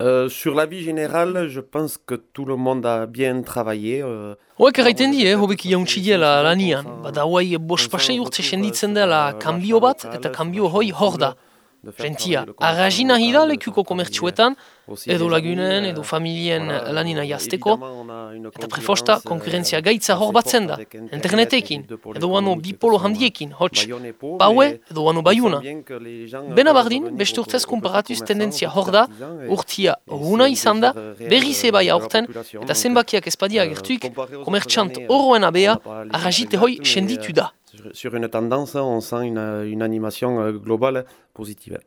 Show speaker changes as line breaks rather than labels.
Euh, sur la vie générale, je pense que tout le monde a bien travaillé. Euh,
Hoek erraiten die, eh, hobeki jauntsi diela lanian. Bada hauai bos pasei urte senditzen dela kanbio bat, eta kanbio hoi hor da. Gentia, arrazi nahi da lekuko komertsuetan, edo lagunen, edo familien lanina jazteko, eta prefosta konkurrentzia gaitza hor batzen da, internetekin, edo wano bipolo handiekin, hots, baue edo wano baiuna. Bena bardin, beste urtez komparatuz tendentzia hor da, urtia runa izan da, berri zebai aurten, eta zenbakiak ezpadia gertuik, komertxant horroen abea, arrazite hoi senditu da.
Sur une tendance, on sent une, une animation globale positive.